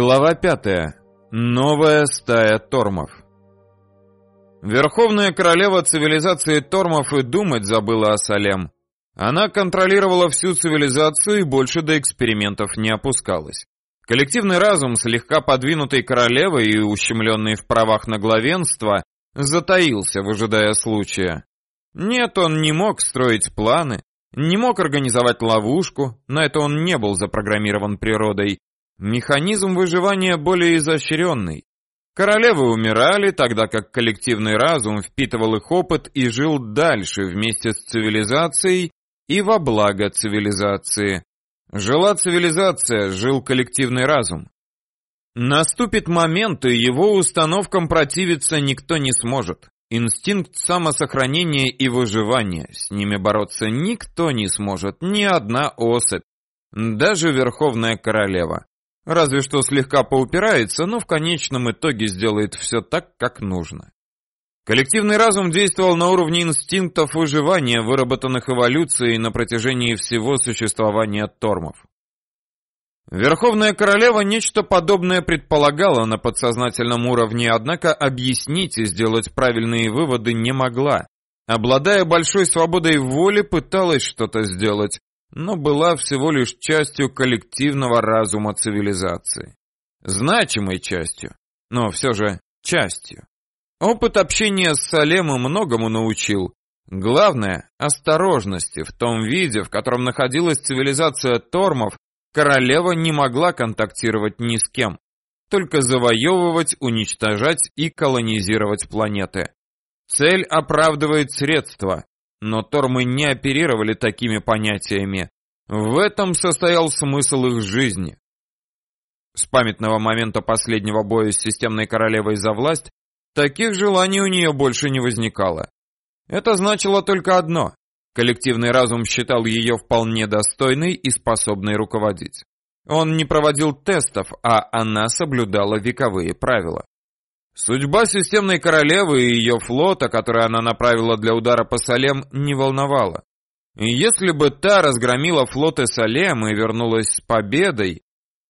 Глава пятая. Новая стая тормов. Верховная королева цивилизации тормов и думать забыла о Салем. Она контролировала всю цивилизацию и больше до экспериментов не опускалась. Коллективный разум, слегка подвинутый королевой и ущемленный в правах на главенство, затаился, выжидая случая. Нет, он не мог строить планы, не мог организовать ловушку, на это он не был запрограммирован природой, Механизм выживания более изощренный. Королевы умирали, тогда как коллективный разум впитывал их опыт и жил дальше вместе с цивилизацией и во благо цивилизации. Жила цивилизация, жил коллективный разум. Наступит момент, и его установкам противиться никто не сможет. Инстинкт самосохранения и выживания, с ними бороться никто не сможет, ни одна особь, даже Верховная Королева. Разве что слегка поупирается, но в конечном итоге сделает все так, как нужно. Коллективный разум действовал на уровне инстинктов выживания, выработанных эволюцией на протяжении всего существования тормов. Верховная королева нечто подобное предполагала на подсознательном уровне, однако объяснить и сделать правильные выводы не могла. Обладая большой свободой воли, пыталась что-то сделать, но была всего лишь частью коллективного разума цивилизации. Значимой частью, но все же частью. Опыт общения с Салемом многому научил. Главное – осторожности. В том виде, в котором находилась цивилизация Тормов, королева не могла контактировать ни с кем. Только завоевывать, уничтожать и колонизировать планеты. Цель оправдывает средства. Но Тормы не оперировали такими понятиями. В этом состоял смысл их жизни. С памятного момента последнего боя с системной королевой за власть, таких желаний у нее больше не возникало. Это значило только одно. Коллективный разум считал ее вполне достойной и способной руководить. Он не проводил тестов, а она соблюдала вековые правила. Судьба системной королевы и ее флота, который она направила для удара по Салем, не волновала. И если бы та разгромила флоты Салем и вернулась с победой,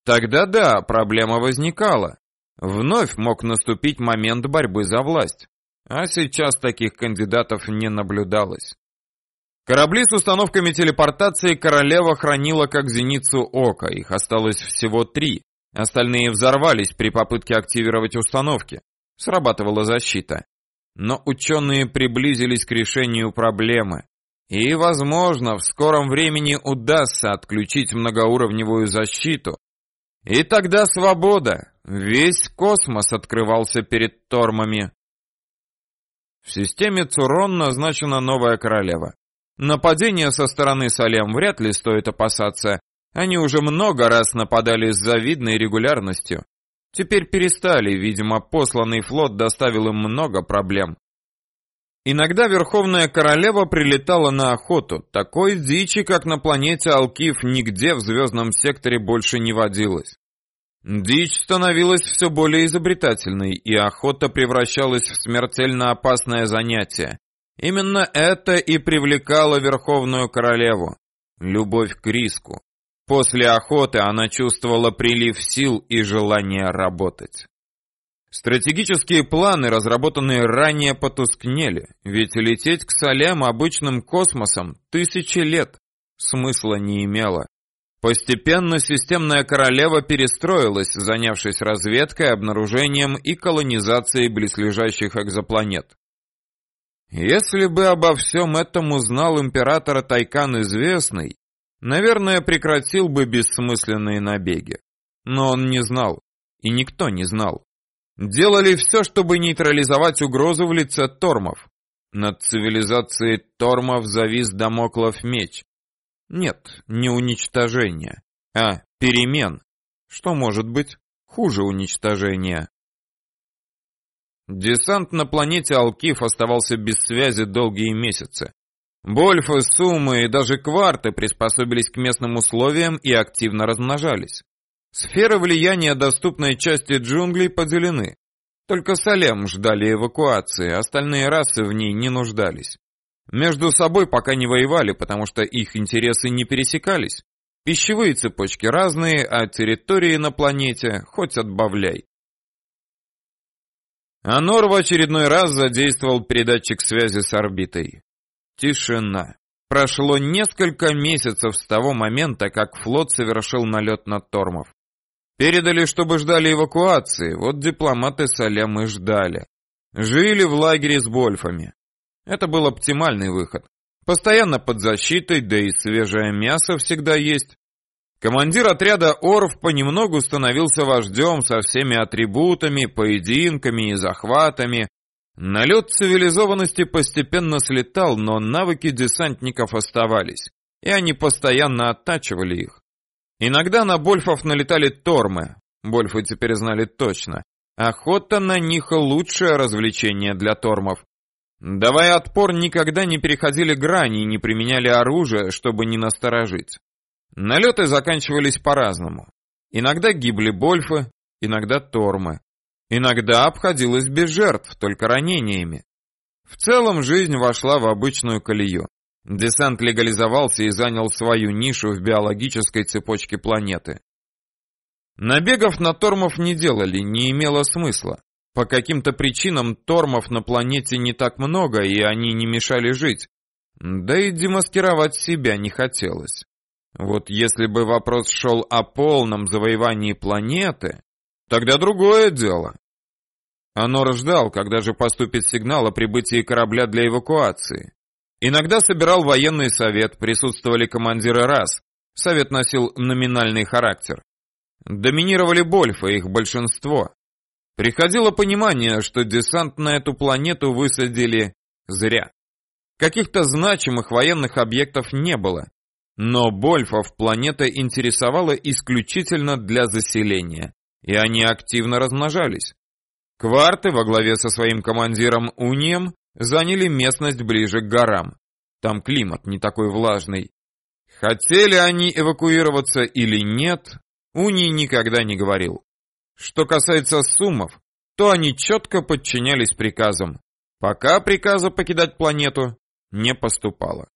тогда да, проблема возникала. Вновь мог наступить момент борьбы за власть. А сейчас таких кандидатов не наблюдалось. Корабли с установками телепортации королева хранила как зеницу ока, их осталось всего три. Остальные взорвались при попытке активировать установки. Срабатывала защита. Но ученые приблизились к решению проблемы. И, возможно, в скором времени удастся отключить многоуровневую защиту. И тогда свобода. Весь космос открывался перед тормами. В системе Цурон назначена новая королева. Нападения со стороны Салем вряд ли стоит опасаться. Они уже много раз нападали с завидной регулярностью. Теперь перестали, видимо, посланный флот доставил им много проблем. Иногда Верховная Королева прилетала на охоту. Такой дичи, как на планете Алкив, нигде в звездном секторе больше не водилось. Дичь становилась все более изобретательной, и охота превращалась в смертельно опасное занятие. Именно это и привлекало Верховную Королеву. Любовь к риску. После охоты она чувствовала прилив сил и желание работать. Стратегические планы, разработанные ранее, потускнели, ведь лететь к Салем обычным космосом тысячи лет смысла не имело. Постепенно системная королева перестроилась, занявшись разведкой, обнаружением и колонизацией близлежащих экзопланет. Если бы обо всем этом узнал император Тайкан Известный, наверное, прекратил бы бессмысленные набеги. Но он не знал, и никто не знал. Делали все, чтобы нейтрализовать угрозу в лице тормов. Над цивилизацией тормов завис домоклов меч. Нет, не уничтожение, а перемен. Что может быть хуже уничтожения? Десант на планете Алкиф оставался без связи долгие месяцы. Больфы, суммы и даже кварты приспособились к местным условиям и активно размножались. Сферы влияния доступной части джунглей поделены. Только Салем ждали эвакуации, остальные расы в ней не нуждались. Между собой пока не воевали, потому что их интересы не пересекались. Пищевые цепочки разные, а территории на планете хоть отбавляй. Анор в очередной раз задействовал передатчик связи с орбитой. Тишина. Прошло несколько месяцев с того момента, как флот совершил налет на Тормов. Передали, чтобы ждали эвакуации, вот дипломаты Салем и ждали. Жили в лагере с Больфами. Это был оптимальный выход. Постоянно под защитой, да и свежее мясо всегда есть. Командир отряда Орф понемногу становился вождем со всеми атрибутами, поединками и захватами. Налет цивилизованности постепенно слетал, но навыки десантников оставались, и они постоянно оттачивали их. Иногда на Больфов налетали тормы, Больфы теперь знали точно. Охота на них лучшее развлечение для тормов. Давая отпор, никогда не переходили грани и не применяли оружие, чтобы не насторожить. Налеты заканчивались по-разному. Иногда гибли Больфы, иногда Тормы. Иногда обходилось без жертв, только ранениями. В целом жизнь вошла в обычную колею. Десант легализовался и занял свою нишу в биологической цепочке планеты. Набегов на тормов не делали, не имело смысла. По каким-то причинам тормов на планете не так много, и они не мешали жить. Да и демаскировать себя не хотелось. Вот если бы вопрос шел о полном завоевании планеты, тогда другое дело. Анор ждал, когда же поступит сигнал о прибытии корабля для эвакуации. Иногда собирал военный совет, присутствовали командиры раз. Совет носил номинальный характер. Доминировали Больфы, их большинство. Приходило понимание, что десант на эту планету высадили зря. Каких-то значимых военных объектов не было. Но Больфов планета интересовала исключительно для заселения, и они активно размножались. Кварты во главе со своим командиром Унием заняли местность ближе к горам. Там климат не такой влажный. Хотели они эвакуироваться или нет, Уний никогда не говорил. Что касается суммов, то они четко подчинялись приказам. Пока приказа покидать планету не поступало.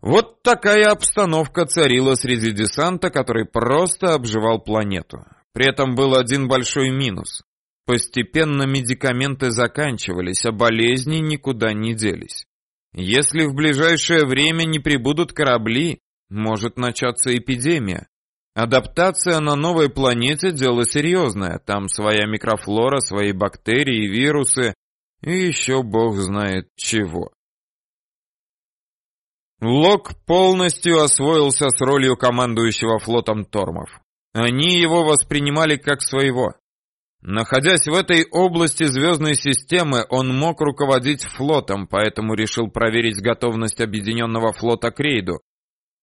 Вот такая обстановка царила среди десанта, который просто обживал планету. При этом был один большой минус. Постепенно медикаменты заканчивались, а болезни никуда не делись. Если в ближайшее время не прибудут корабли, может начаться эпидемия. Адаптация на новой планете – дело серьезное. Там своя микрофлора, свои бактерии, вирусы и еще бог знает чего. Лок полностью освоился с ролью командующего флотом Тормов. Они его воспринимали как своего. Находясь в этой области звездной системы, он мог руководить флотом, поэтому решил проверить готовность объединенного флота к рейду.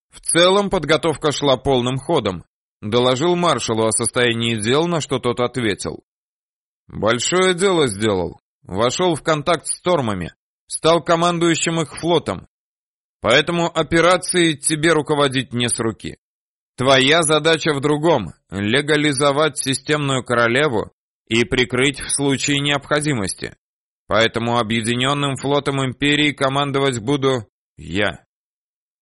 В целом подготовка шла полным ходом. Доложил маршалу о состоянии дел, на что тот ответил. Большое дело сделал. Вошел в контакт с Тормами. Стал командующим их флотом. Поэтому операцией тебе руководить не с руки. Твоя задача в другом — легализовать системную королеву и прикрыть в случае необходимости. Поэтому объединенным флотом империи командовать буду я.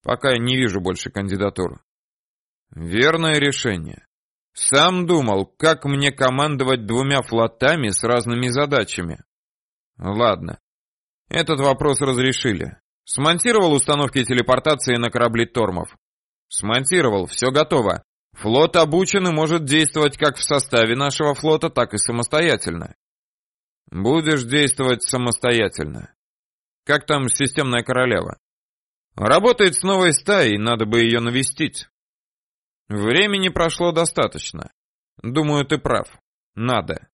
Пока не вижу больше кандидатур. Верное решение. Сам думал, как мне командовать двумя флотами с разными задачами. Ладно. Этот вопрос разрешили. Смонтировал установки телепортации на корабли Тормов. Смонтировал, все готово. Флот обучен и может действовать как в составе нашего флота, так и самостоятельно. Будешь действовать самостоятельно. Как там системная королева? Работает с новой стаей, надо бы ее навестить. Времени прошло достаточно. Думаю, ты прав. Надо.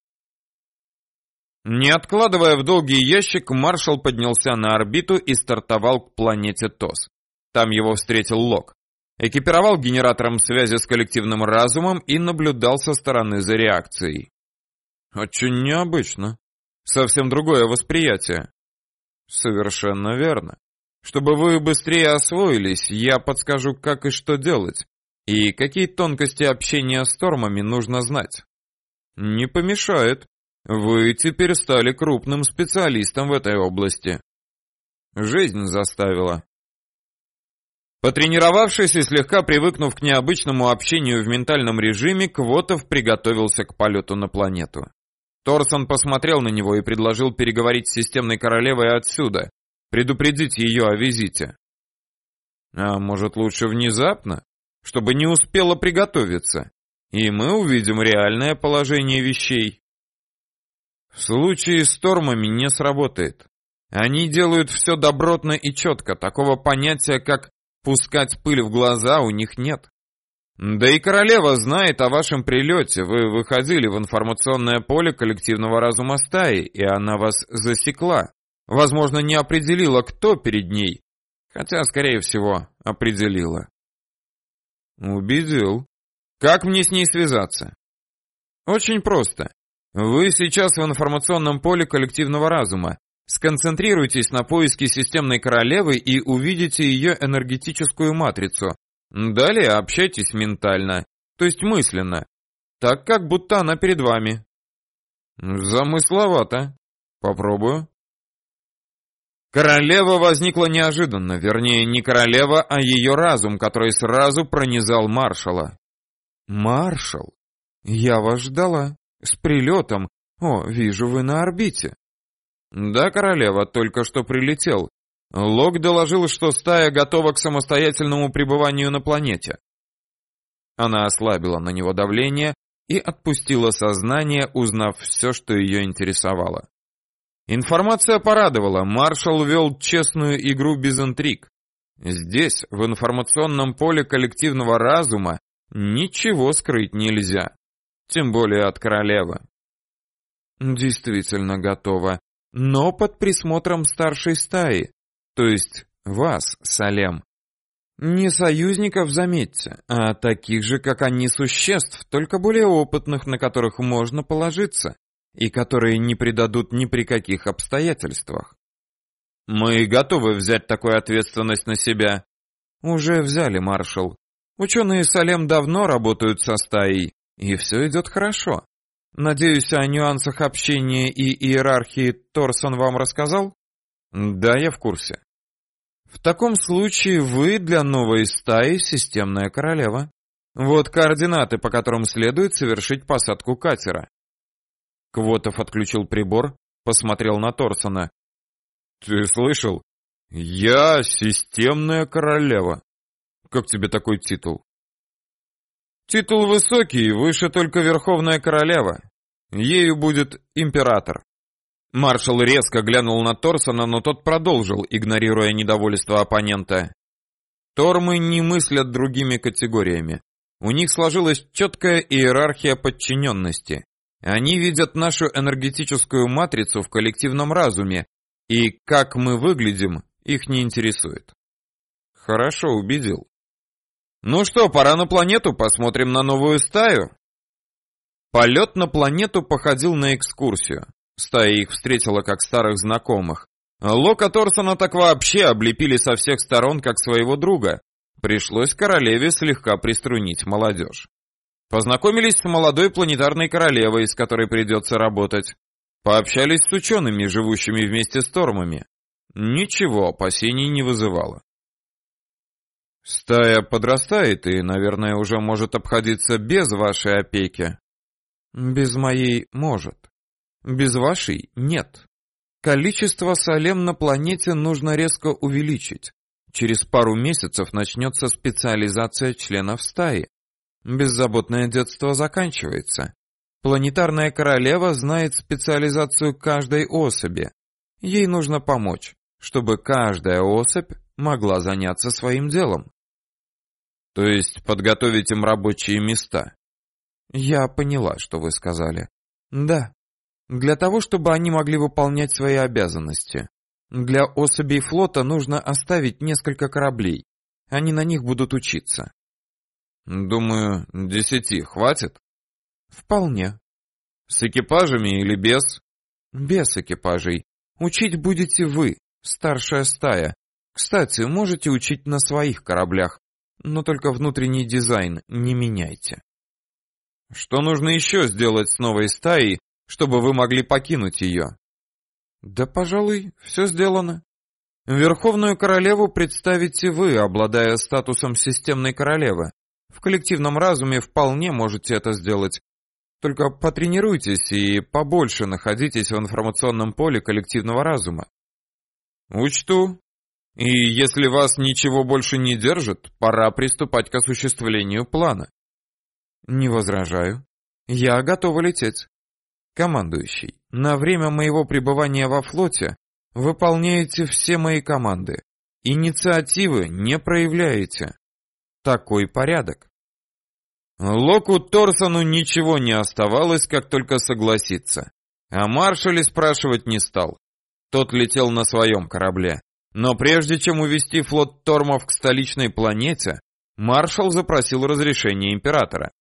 Не откладывая в долгий ящик, маршал поднялся на орбиту и стартовал к планете Тос. Там его встретил Лок. Экипировал генератором связи с коллективным разумом и наблюдал со стороны за реакцией. Очень необычно. Совсем другое восприятие. Совершенно верно. Чтобы вы быстрее освоились, я подскажу, как и что делать. И какие тонкости общения с тормами нужно знать. Не помешает. Вы теперь стали крупным специалистом в этой области. Жизнь заставила. Потренировавшись и слегка привыкнув к необычному общению в ментальном режиме, Квотов приготовился к полету на планету. Торсон посмотрел на него и предложил переговорить с системной королевой отсюда, предупредить ее о визите. А может лучше внезапно, чтобы не успела приготовиться, и мы увидим реальное положение вещей. В случае с Тормами не сработает. Они делают все добротно и четко, такого понятия, как Пускать пыль в глаза у них нет. Да и королева знает о вашем прилете. Вы выходили в информационное поле коллективного разума стаи, и она вас засекла. Возможно, не определила, кто перед ней. Хотя, скорее всего, определила. Убедил. Как мне с ней связаться? Очень просто. Вы сейчас в информационном поле коллективного разума. Сконцентрируйтесь на поиске системной королевы и увидите ее энергетическую матрицу. Далее общайтесь ментально, то есть мысленно, так как будто она перед вами. Замысловато. Попробую. Королева возникла неожиданно, вернее, не королева, а ее разум, который сразу пронизал маршала. Маршал, я вас ждала. С прилетом. О, вижу, вы на орбите. Да, королева, только что прилетел. Лок доложил, что стая готова к самостоятельному пребыванию на планете. Она ослабила на него давление и отпустила сознание, узнав все, что ее интересовало. Информация порадовала, маршал вел честную игру без интриг. Здесь, в информационном поле коллективного разума, ничего скрыть нельзя, тем более от королевы. Действительно готова, но под присмотром старшей стаи, то есть вас, Салем. Не союзников, заметьте, а таких же, как они, существ, только более опытных, на которых можно положиться, и которые не предадут ни при каких обстоятельствах. Мы готовы взять такую ответственность на себя. Уже взяли, маршал. Ученые Салем давно работают со стаей, и все идет хорошо. Надеюсь, о нюансах общения и иерархии Торсон вам рассказал? Да, я в курсе. В таком случае вы для новой стаи системная королева. Вот координаты, по которым следует совершить посадку катера. Квотов отключил прибор, посмотрел на Торсона. Ты слышал? Я системная королева. Как тебе такой титул? Титул высокий, выше только Верховная Королева. Ею будет император. Маршал резко глянул на Торсона, но тот продолжил, игнорируя недовольство оппонента. Тормы не мыслят другими категориями. У них сложилась четкая иерархия подчиненности. Они видят нашу энергетическую матрицу в коллективном разуме, и как мы выглядим, их не интересует. Хорошо, убедил. Ну что, пора на планету, посмотрим на новую стаю. Полет на планету походил на экскурсию. Стая их встретила как старых знакомых. Лока Торсона так вообще облепили со всех сторон как своего друга. Пришлось королеве слегка приструнить молодежь. Познакомились с молодой планетарной королевой, с которой придется работать. Пообщались с учеными, живущими вместе с Тормами. Ничего опасений не вызывало. Стая подрастает и, наверное, уже может обходиться без вашей опеки. Без моей может. Без вашей нет. Количество салем на планете нужно резко увеличить. Через пару месяцев начнется специализация членов стаи. Беззаботное детство заканчивается. Планетарная королева знает специализацию каждой особи. Ей нужно помочь, чтобы каждая особь могла заняться своим делом. То есть подготовить им рабочие места. Я поняла, что вы сказали. Да. Для того, чтобы они могли выполнять свои обязанности. Для особей флота нужно оставить несколько кораблей. Они на них будут учиться. Думаю, десяти хватит? Вполне. С экипажами или без? Без экипажей. Учить будете вы, старшая стая. Кстати, можете учить на своих кораблях но только внутренний дизайн не меняйте. Что нужно еще сделать с новой стаей, чтобы вы могли покинуть ее? Да, пожалуй, все сделано. Верховную королеву представите вы, обладая статусом системной королевы. В коллективном разуме вполне можете это сделать. Только потренируйтесь и побольше находитесь в информационном поле коллективного разума. Учту. И если вас ничего больше не держит, пора приступать к осуществлению плана. Не возражаю. Я готова лететь. Командующий, на время моего пребывания во флоте выполняете все мои команды. Инициативы не проявляете. Такой порядок. Локу Торсону ничего не оставалось, как только согласиться. А маршале спрашивать не стал. Тот летел на своем корабле. Но прежде чем увести флот Тормов к столичной планете, маршал запросил разрешения императора.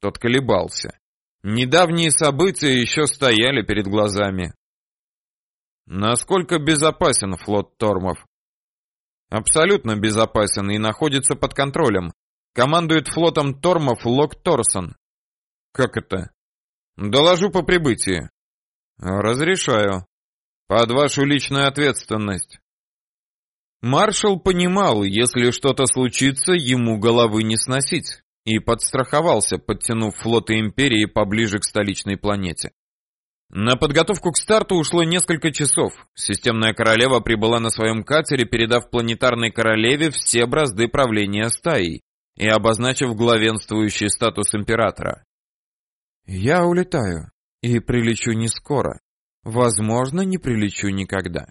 Тот колебался. Недавние события еще стояли перед глазами. Насколько безопасен флот Тормов? Абсолютно безопасен и находится под контролем. Командует флотом Тормов Лок Торсон. Как это? Доложу по прибытии. Разрешаю. Под вашу личную ответственность. Маршал понимал, если что-то случится, ему головы не сносить, и подстраховался, подтянув флоты Империи поближе к столичной планете. На подготовку к старту ушло несколько часов. Системная королева прибыла на своем катере, передав планетарной королеве все бразды правления стаей и обозначив главенствующий статус императора. «Я улетаю и прилечу не скоро. Возможно, не прилечу никогда.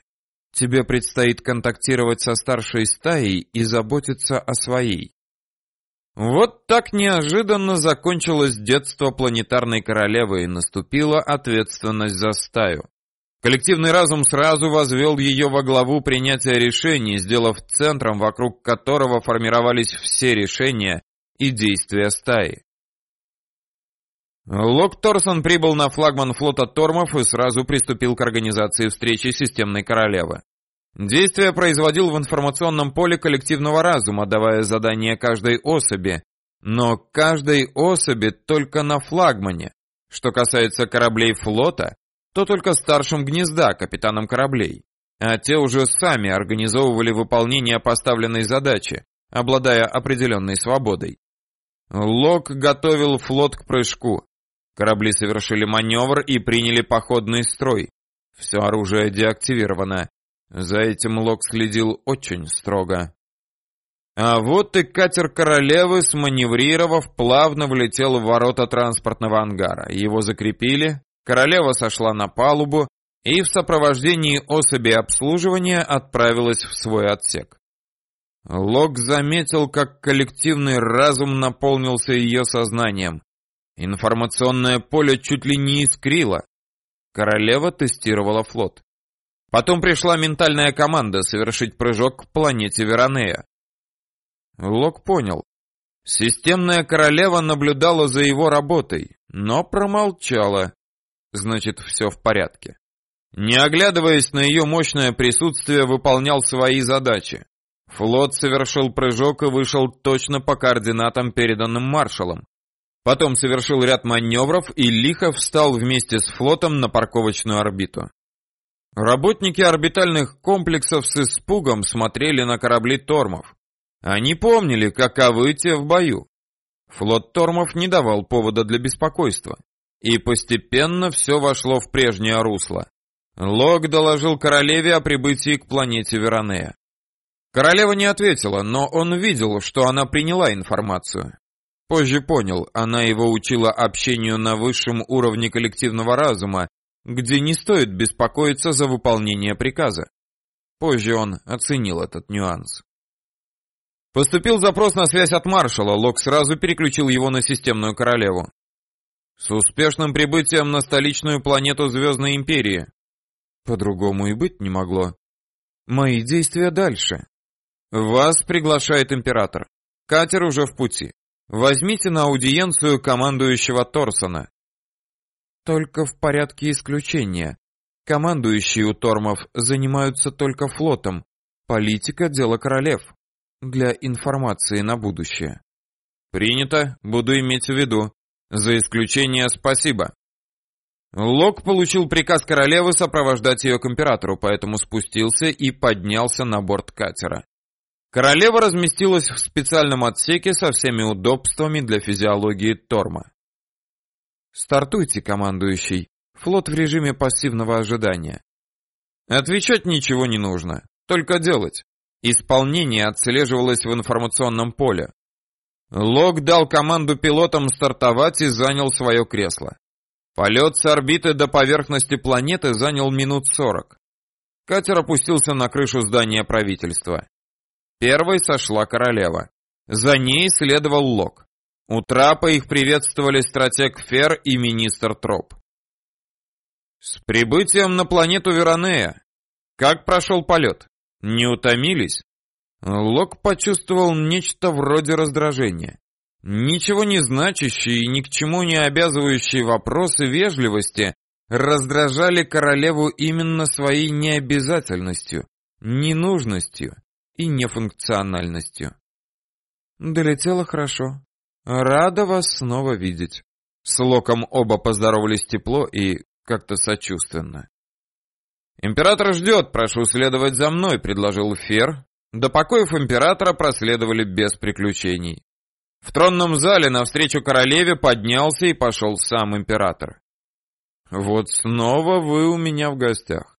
Тебе предстоит контактировать со старшей стаей и заботиться о своей. Вот так неожиданно закончилось детство планетарной королевы и наступила ответственность за стаю. Коллективный разум сразу возвел ее во главу принятия решений, сделав центром, вокруг которого формировались все решения и действия стаи. Лок Торсон прибыл на флагман флота Тормов и сразу приступил к организации встречи системной королевы. Действие производил в информационном поле коллективного разума, давая задания каждой особи, но каждой особи только на флагмане. Что касается кораблей флота, то только старшим гнезда, капитанам кораблей. А те уже сами организовывали выполнение поставленной задачи, обладая определенной свободой. Лок готовил флот к прыжку. Корабли совершили маневр и приняли походный строй. Все оружие деактивировано. За этим Лок следил очень строго. А вот и катер королевы, сманеврировав, плавно влетел в ворота транспортного ангара. Его закрепили, королева сошла на палубу и в сопровождении особи обслуживания отправилась в свой отсек. Лок заметил, как коллективный разум наполнился ее сознанием. Информационное поле чуть ли не искрило. Королева тестировала флот. Потом пришла ментальная команда совершить прыжок к планете Веронея. Лок понял. Системная королева наблюдала за его работой, но промолчала. Значит, все в порядке. Не оглядываясь на ее мощное присутствие, выполнял свои задачи. Флот совершил прыжок и вышел точно по координатам, переданным маршалом. Потом совершил ряд маневров и лихо встал вместе с флотом на парковочную орбиту. Работники орбитальных комплексов с испугом смотрели на корабли Тормов. Они помнили, каковы те в бою. Флот Тормов не давал повода для беспокойства. И постепенно все вошло в прежнее русло. Лог доложил королеве о прибытии к планете Веронея. Королева не ответила, но он видел, что она приняла информацию. Позже понял, она его учила общению на высшем уровне коллективного разума, где не стоит беспокоиться за выполнение приказа. Позже он оценил этот нюанс. Поступил запрос на связь от маршала, Лок сразу переключил его на системную королеву. С успешным прибытием на столичную планету Звездной Империи. По-другому и быть не могло. Мои действия дальше. Вас приглашает император. Катер уже в пути. Возьмите на аудиенцию командующего Торсона. Только в порядке исключения. Командующие у Тормов занимаются только флотом. Политика – дело королев. Для информации на будущее. Принято, буду иметь в виду. За исключение спасибо. Лок получил приказ королевы сопровождать ее к императору, поэтому спустился и поднялся на борт катера. Королева разместилась в специальном отсеке со всеми удобствами для физиологии Торма. «Стартуйте, командующий. Флот в режиме пассивного ожидания». Отвечать ничего не нужно, только делать. Исполнение отслеживалось в информационном поле. Лок дал команду пилотам стартовать и занял свое кресло. Полет с орбиты до поверхности планеты занял минут сорок. Катер опустился на крышу здания правительства. Первой сошла королева. За ней следовал Лок. У трапа их приветствовали стратег Фер и министр Троп. С прибытием на планету Веронея. Как прошел полет? Не утомились? Лок почувствовал нечто вроде раздражения. Ничего не значащие и ни к чему не обязывающие вопросы вежливости раздражали королеву именно своей необязательностью, ненужностью и нефункциональностью. Долетело хорошо. Рада вас снова видеть. С Локом оба поздоровались тепло и как-то сочувственно. «Император ждет, прошу следовать за мной», — предложил Фер. До покоев императора проследовали без приключений. В тронном зале навстречу королеве поднялся и пошел сам император. «Вот снова вы у меня в гостях.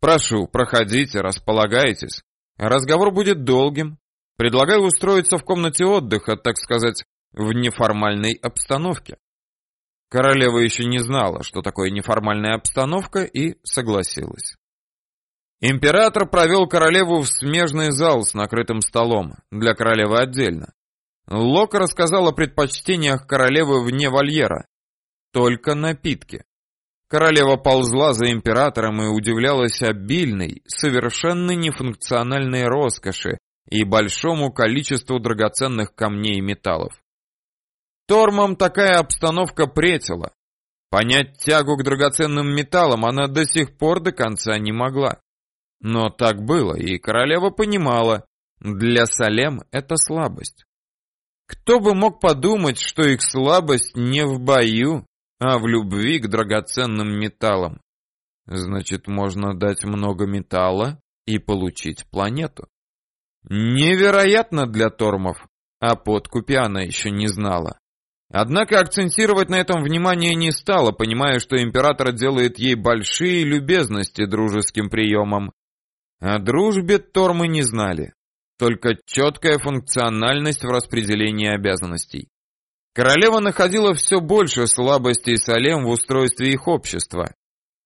Прошу, проходите, располагайтесь. Разговор будет долгим. Предлагаю устроиться в комнате отдыха, так сказать, в неформальной обстановке». Королева еще не знала, что такое неформальная обстановка, и согласилась. Император провел королеву в смежный зал с накрытым столом, для королевы отдельно. Лок рассказал о предпочтениях королевы вне вольера. Только напитки. Королева ползла за императором и удивлялась обильной, совершенно нефункциональной роскоши и большому количеству драгоценных камней и металлов. Тормом такая обстановка претила. Понять тягу к драгоценным металлам она до сих пор до конца не могла. Но так было, и королева понимала, для Салем это слабость. Кто бы мог подумать, что их слабость не в бою, а в любви к драгоценным металлам. Значит, можно дать много металла и получить планету. Невероятно для Тормов, а подкупе она еще не знала. Однако акцентировать на этом внимание не стала, понимая, что император делает ей большие любезности дружеским приемом. О дружбе Тормы не знали, только четкая функциональность в распределении обязанностей. Королева находила все больше слабостей Салем в устройстве их общества.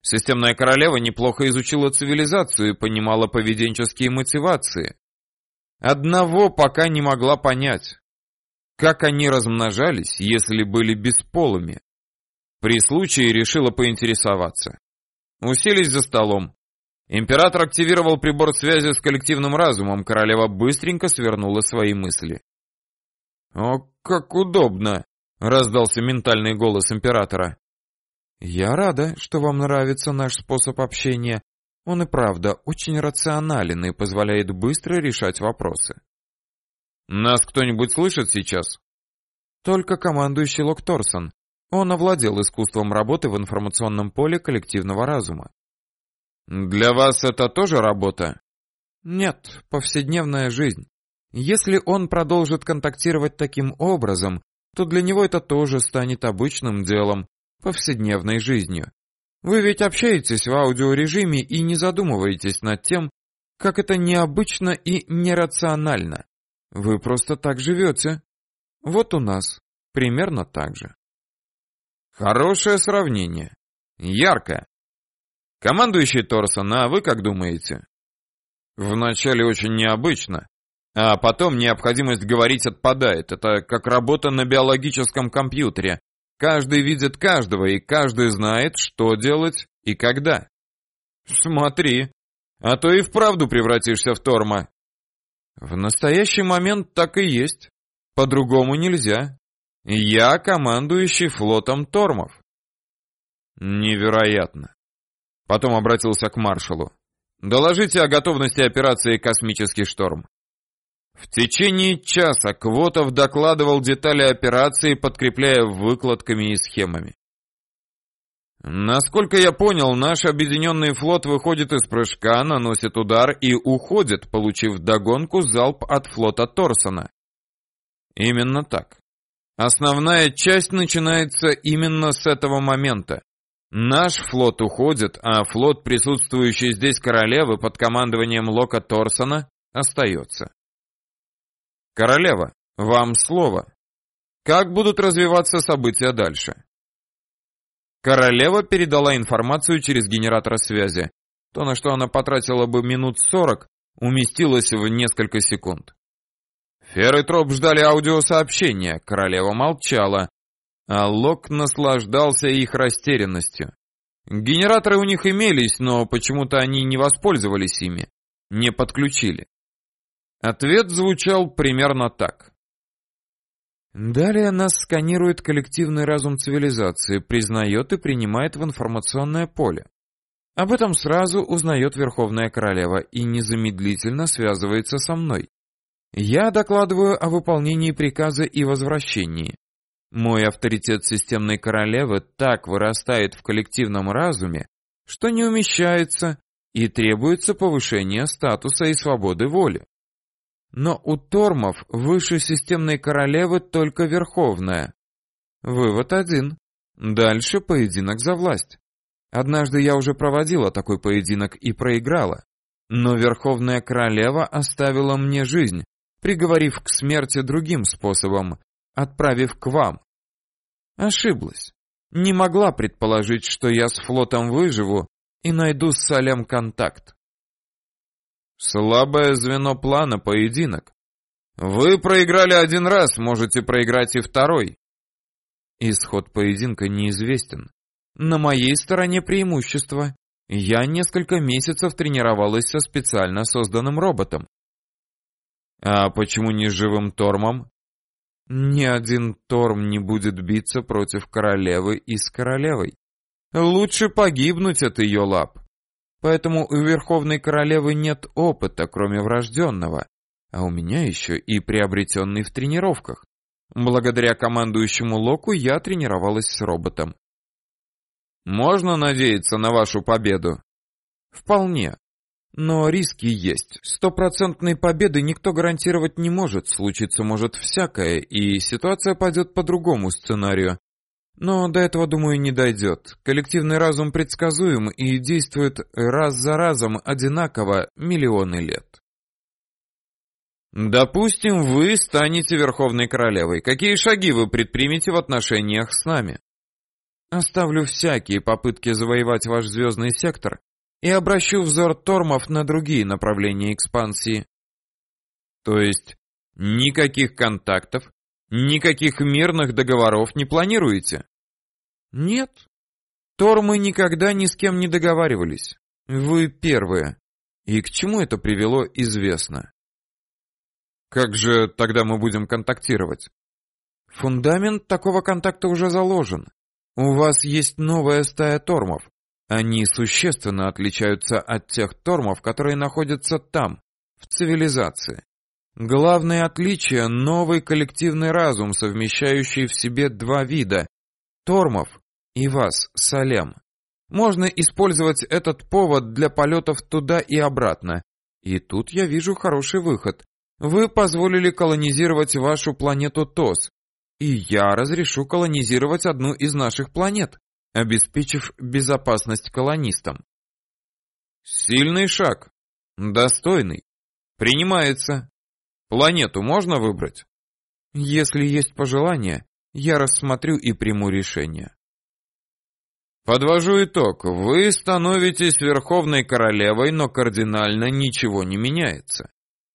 Системная королева неплохо изучила цивилизацию и понимала поведенческие мотивации. Одного пока не могла понять. Как они размножались, если были бесполыми? При случае решила поинтересоваться. Уселись за столом. Император активировал прибор связи с коллективным разумом, королева быстренько свернула свои мысли. «О, как удобно!» — раздался ментальный голос императора. «Я рада, что вам нравится наш способ общения. Он и правда очень рационален и позволяет быстро решать вопросы». «Нас кто-нибудь слышит сейчас?» «Только командующий Лок Торсон. Он овладел искусством работы в информационном поле коллективного разума. Для вас это тоже работа? Нет, повседневная жизнь. Если он продолжит контактировать таким образом, то для него это тоже станет обычным делом, повседневной жизнью. Вы ведь общаетесь в аудиорежиме и не задумываетесь над тем, как это необычно и нерационально. Вы просто так живете. Вот у нас примерно так же. Хорошее сравнение. Яркое. Командующий Торсон, а вы как думаете? Вначале очень необычно, а потом необходимость говорить отпадает. Это как работа на биологическом компьютере. Каждый видит каждого, и каждый знает, что делать и когда. Смотри, а то и вправду превратишься в Торма. В настоящий момент так и есть. По-другому нельзя. Я командующий флотом Тормов. Невероятно. Потом обратился к маршалу. «Доложите о готовности операции «Космический шторм». В течение часа Квотов докладывал детали операции, подкрепляя выкладками и схемами. Насколько я понял, наш объединенный флот выходит из прыжка, наносит удар и уходит, получив догонку залп от флота Торсона. Именно так. Основная часть начинается именно с этого момента. Наш флот уходит, а флот, присутствующий здесь королевы под командованием Лока Торсона, остается. Королева, вам слово. Как будут развиваться события дальше? Королева передала информацию через генератор связи. То, на что она потратила бы минут сорок, уместилось в несколько секунд. Фер и Троп ждали аудиосообщения, королева молчала, а Лок наслаждался их растерянностью. Генераторы у них имелись, но почему-то они не воспользовались ими, не подключили. Ответ звучал примерно так. Далее нас сканирует коллективный разум цивилизации, признает и принимает в информационное поле. Об этом сразу узнает Верховная Королева и незамедлительно связывается со мной. Я докладываю о выполнении приказа и возвращении. Мой авторитет системной королевы так вырастает в коллективном разуме, что не умещается и требуется повышение статуса и свободы воли. Но у Тормов выше системной королевы только Верховная. Вывод один. Дальше поединок за власть. Однажды я уже проводила такой поединок и проиграла. Но Верховная Королева оставила мне жизнь, приговорив к смерти другим способом, отправив к вам. Ошиблась. Не могла предположить, что я с флотом выживу и найду с Салем контакт. Слабое звено плана поединок. Вы проиграли один раз, можете проиграть и второй. Исход поединка неизвестен. На моей стороне преимущество. Я несколько месяцев тренировалась со специально созданным роботом. А почему не живым Тормом? Ни один Торм не будет биться против королевы и с королевой. Лучше погибнуть от ее лап. Поэтому у Верховной Королевы нет опыта, кроме врожденного, а у меня еще и приобретенный в тренировках. Благодаря командующему Локу я тренировалась с роботом. Можно надеяться на вашу победу? Вполне. Но риски есть. Стопроцентной победы никто гарантировать не может, случиться может всякое, и ситуация пойдет по другому сценарию. Но до этого, думаю, не дойдет. Коллективный разум предсказуем и действует раз за разом одинаково миллионы лет. Допустим, вы станете Верховной Королевой. Какие шаги вы предпримете в отношениях с нами? Оставлю всякие попытки завоевать ваш звездный сектор и обращу взор Тормов на другие направления экспансии. То есть никаких контактов, никаких мирных договоров не планируете? Нет. Тормы никогда ни с кем не договаривались. Вы первые. И к чему это привело, известно. Как же тогда мы будем контактировать? Фундамент такого контакта уже заложен. У вас есть новая стая тормов. Они существенно отличаются от тех тормов, которые находятся там, в цивилизации. Главное отличие новый коллективный разум, совмещающий в себе два вида тормов и вас, Салем. Можно использовать этот повод для полетов туда и обратно. И тут я вижу хороший выход. Вы позволили колонизировать вашу планету ТОС, и я разрешу колонизировать одну из наших планет, обеспечив безопасность колонистам. Сильный шаг. Достойный. Принимается. Планету можно выбрать? Если есть пожелание, я рассмотрю и приму решение. Подвожу итог. Вы становитесь верховной королевой, но кардинально ничего не меняется.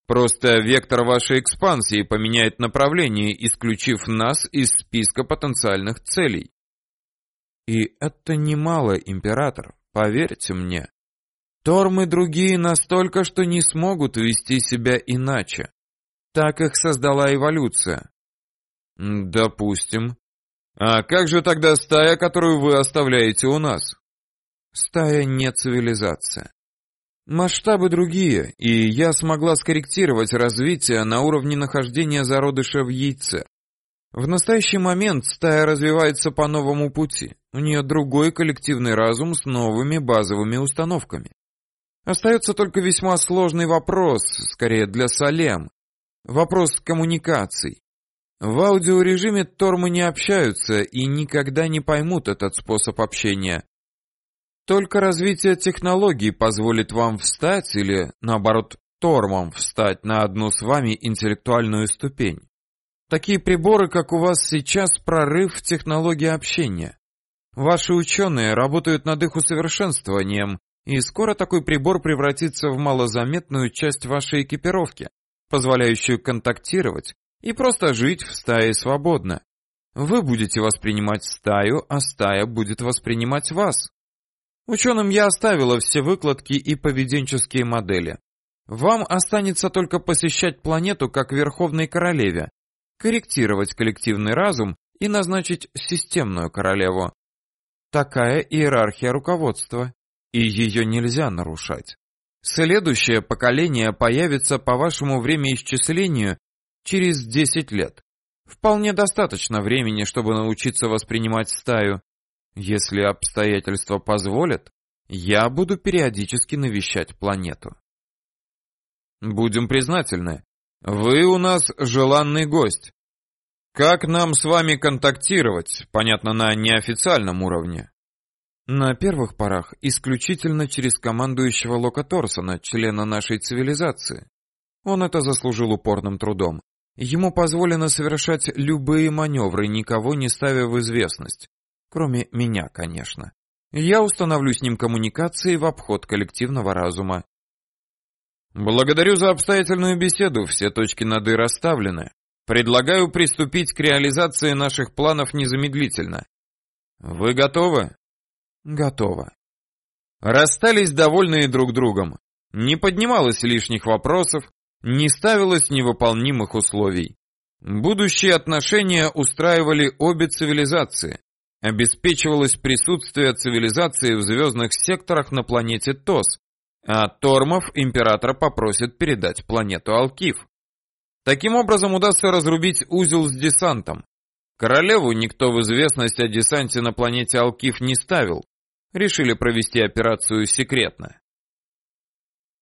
Просто вектор вашей экспансии поменяет направление, исключив нас из списка потенциальных целей. И это немало, император, поверьте мне. Тормы другие настолько, что не смогут вести себя иначе. Так их создала эволюция. Допустим. А как же тогда стая, которую вы оставляете у нас? Стая не цивилизация. Масштабы другие, и я смогла скорректировать развитие на уровне нахождения зародыша в яйце. В настоящий момент стая развивается по новому пути. У нее другой коллективный разум с новыми базовыми установками. Остается только весьма сложный вопрос, скорее для Салем. Вопрос коммуникаций. В аудиорежиме Тормы не общаются и никогда не поймут этот способ общения. Только развитие технологий позволит вам встать или, наоборот, Тормам встать на одну с вами интеллектуальную ступень. Такие приборы, как у вас сейчас, прорыв в технологии общения. Ваши ученые работают над их усовершенствованием, и скоро такой прибор превратится в малозаметную часть вашей экипировки, позволяющую контактировать и просто жить в стае свободно. Вы будете воспринимать стаю, а стая будет воспринимать вас. Ученым я оставила все выкладки и поведенческие модели. Вам останется только посещать планету как Верховной Королеве, корректировать коллективный разум и назначить системную королеву. Такая иерархия руководства, и ее нельзя нарушать. Следующее поколение появится по вашему времяисчислению через 10 лет. Вполне достаточно времени, чтобы научиться воспринимать стаю. Если обстоятельства позволят, я буду периодически навещать планету. Будем признательны. Вы у нас желанный гость. Как нам с вами контактировать, понятно, на неофициальном уровне? На первых порах исключительно через командующего Лока Торсона, члена нашей цивилизации. Он это заслужил упорным трудом. Ему позволено совершать любые маневры, никого не ставя в известность. Кроме меня, конечно. Я установлю с ним коммуникации в обход коллективного разума. Благодарю за обстоятельную беседу, все точки над «и» расставлены. Предлагаю приступить к реализации наших планов незамедлительно. Вы готовы? Готово. Расстались довольные друг другом. Не поднималось лишних вопросов, не ставилось невыполнимых условий. Будущие отношения устраивали обе цивилизации. Обеспечивалось присутствие цивилизации в звездных секторах на планете ТОС, а Тормов императора попросит передать планету Алкив. Таким образом удастся разрубить узел с десантом. Королеву никто в известность о десанте на планете Алкив не ставил. Решили провести операцию секретно.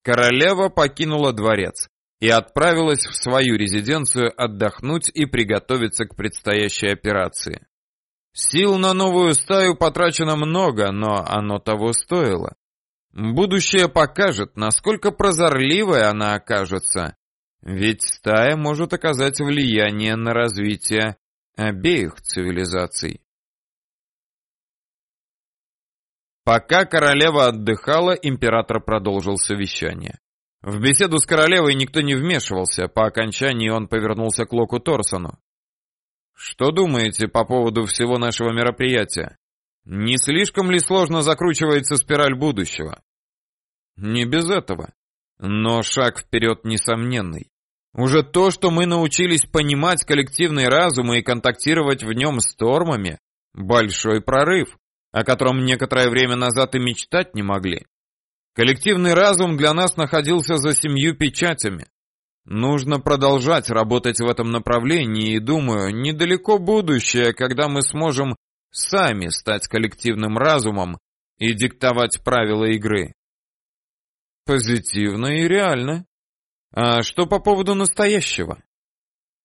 Королева покинула дворец и отправилась в свою резиденцию отдохнуть и приготовиться к предстоящей операции. Сил на новую стаю потрачено много, но оно того стоило. Будущее покажет, насколько прозорливой она окажется, ведь стая может оказать влияние на развитие обеих цивилизаций. Пока королева отдыхала, император продолжил совещание. В беседу с королевой никто не вмешивался, по окончании он повернулся к Локу Торсону. «Что думаете по поводу всего нашего мероприятия? Не слишком ли сложно закручивается спираль будущего?» Не без этого. Но шаг вперед несомненный. Уже то, что мы научились понимать коллективный разум и контактировать в нем с тормами, большой прорыв, о котором некоторое время назад и мечтать не могли. Коллективный разум для нас находился за семью печатями. Нужно продолжать работать в этом направлении и, думаю, недалеко будущее, когда мы сможем сами стать коллективным разумом и диктовать правила игры. Позитивно и реально. А что по поводу настоящего?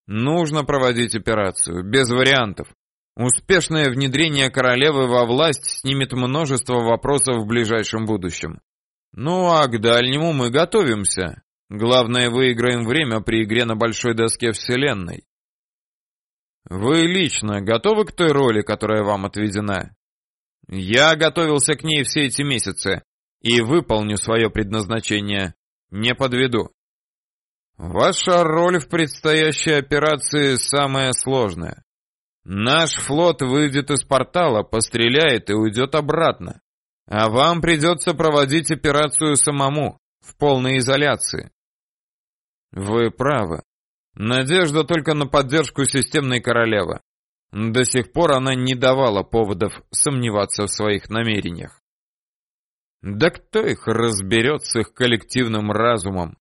Нужно проводить операцию, без вариантов. Успешное внедрение королевы во власть снимет множество вопросов в ближайшем будущем. Ну а к дальнему мы готовимся. Главное, выиграем время при игре на большой доске Вселенной. Вы лично готовы к той роли, которая вам отведена? Я готовился к ней все эти месяцы и выполню свое предназначение. Не подведу. Ваша роль в предстоящей операции самая сложная. Наш флот выйдет из портала, постреляет и уйдет обратно. А вам придется проводить операцию самому, в полной изоляции. Вы правы. Надежда только на поддержку системной королевы. До сих пор она не давала поводов сомневаться в своих намерениях. Да кто их разберет с их коллективным разумом?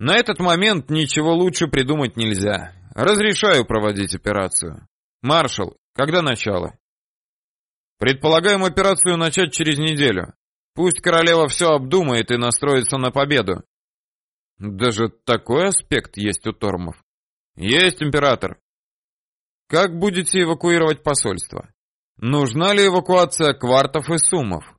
На этот момент ничего лучше придумать нельзя. Разрешаю проводить операцию. Маршал, когда начало? Предполагаем операцию начать через неделю. Пусть королева все обдумает и настроится на победу. Даже такой аспект есть у Тормов. Есть, император. Как будете эвакуировать посольство? Нужна ли эвакуация квартов и суммов?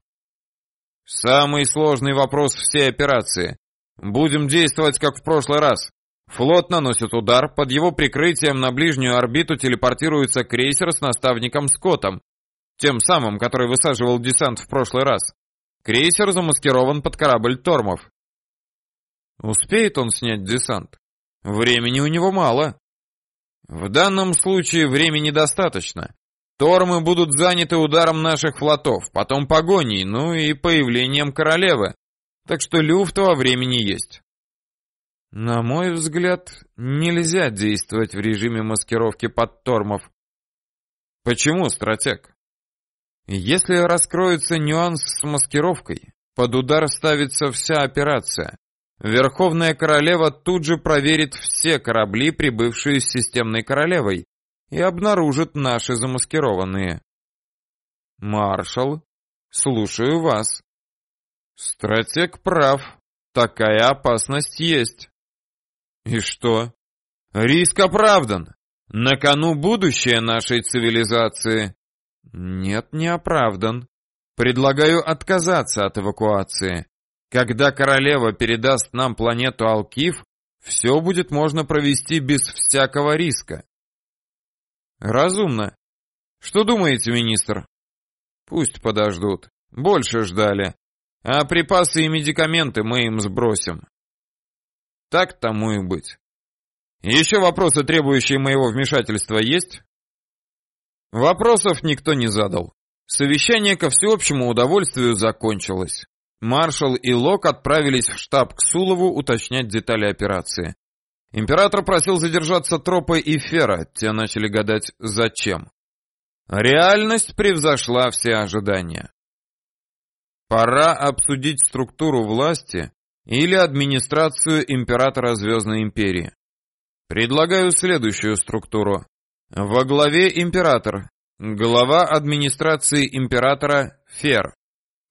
Самый сложный вопрос всей операции. Будем действовать как в прошлый раз. Флот наносит удар, под его прикрытием на ближнюю орбиту телепортируется крейсер с наставником Скоттом, тем самым, который высаживал десант в прошлый раз. Крейсер замаскирован под корабль Тормов. Успеет он снять десант? Времени у него мало. В данном случае времени достаточно. Тормы будут заняты ударом наших флотов, потом погоней, ну и появлением королевы. Так что люфт во времени есть. На мой взгляд, нельзя действовать в режиме маскировки под тормов. Почему, стратег? Если раскроется нюанс с маскировкой, под удар ставится вся операция. Верховная королева тут же проверит все корабли, прибывшие с системной королевой, и обнаружит наши замаскированные. Маршал, слушаю вас. Стратег прав. Такая опасность есть. И что? Риск оправдан. На кону будущее нашей цивилизации. Нет, не оправдан. Предлагаю отказаться от эвакуации. Когда королева передаст нам планету Алкив, все будет можно провести без всякого риска. Разумно. Что думаете, министр? Пусть подождут. Больше ждали. А припасы и медикаменты мы им сбросим. Так тому и быть. Еще вопросы, требующие моего вмешательства, есть? Вопросов никто не задал. Совещание ко всеобщему удовольствию закончилось. Маршал и Лок отправились в штаб к Сулову уточнять детали операции. Император просил задержаться Тропа и Фера, те начали гадать, зачем. Реальность превзошла все ожидания. Пора обсудить структуру власти или администрацию императора Звездной империи. Предлагаю следующую структуру. Во главе император, глава администрации императора Фер,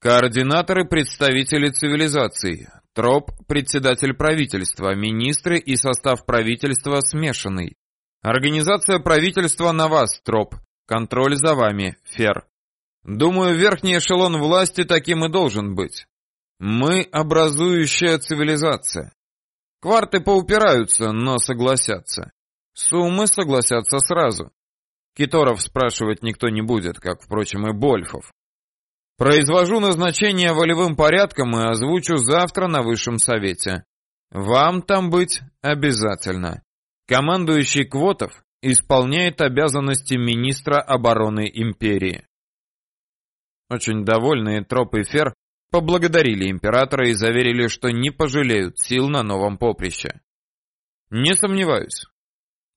координаторы представители цивилизаций, Троп председатель правительства, министры и состав правительства смешанный. Организация правительства на вас, Троп, контроль за вами, Фер. Думаю, верхний эшелон власти таким и должен быть. Мы образующая цивилизация. Кварты поупираются, но согласятся. Суммы согласятся сразу. Киторов спрашивать никто не будет, как, впрочем, и Больфов. Произвожу назначение волевым порядком и озвучу завтра на высшем совете. Вам там быть обязательно. Командующий Квотов исполняет обязанности министра обороны империи. Очень довольные Троп Фер поблагодарили императора и заверили, что не пожалеют сил на новом поприще. Не сомневаюсь.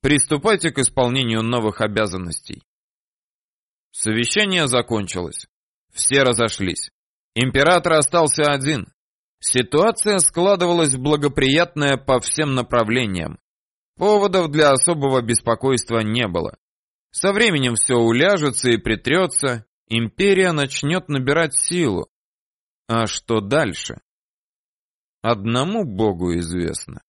Приступайте к исполнению новых обязанностей. Совещание закончилось. Все разошлись. Император остался один. Ситуация складывалась благоприятная по всем направлениям. Поводов для особого беспокойства не было. Со временем все уляжется и притрется, империя начнет набирать силу. А что дальше? Одному Богу известно.